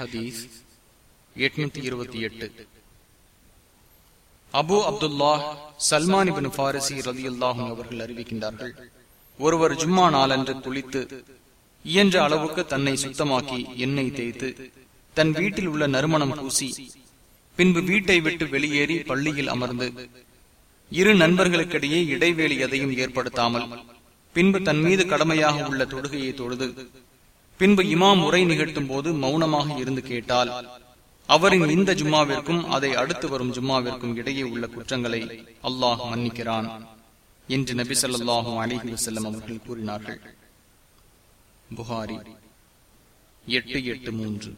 ஹதீஸ் எட்நூத்தி இருபத்தி எட்டு. Abu Abdullah Salman ibn Farisi ரதி அல்லாஹும் அவர்கள் அறிவிக்கின்றார்கள் ஒருவர் ஜும்மா நாளன்று குளித்து இயன்ற அளவுக்கு தன்னை சுத்தமாக்கி எண்ணெய் தேய்த்து தன் வீட்டில் உள்ள நறுமணம் பூசி பின்பு வீட்டை விட்டு வெளியேறி பள்ளியில் அமர்ந்து இரு நண்பர்களுக்கிடையே இடைவேளி எதையும் ஏற்படுத்தாமல் பின்பு தன் மீது கடமையாக உள்ள தொடுகையை தொழுது பின்பு இமாம் உரை நிகழ்த்தும் போது மௌனமாக இருந்து கேட்டால் அவரின் இந்த ஜும்மாவிற்கும் அதை அடுத்து வரும் ஜும்மாவிற்கும் இடையே உள்ள குற்றங்களை அல்லாஹ் மன்னிக்கிறான் என்று நபி சொல்லாஹும் அலிஹி வசல்லம் அவர்கள் கூறினார்கள். புகாரி எட்டு எட்டு மூன்று.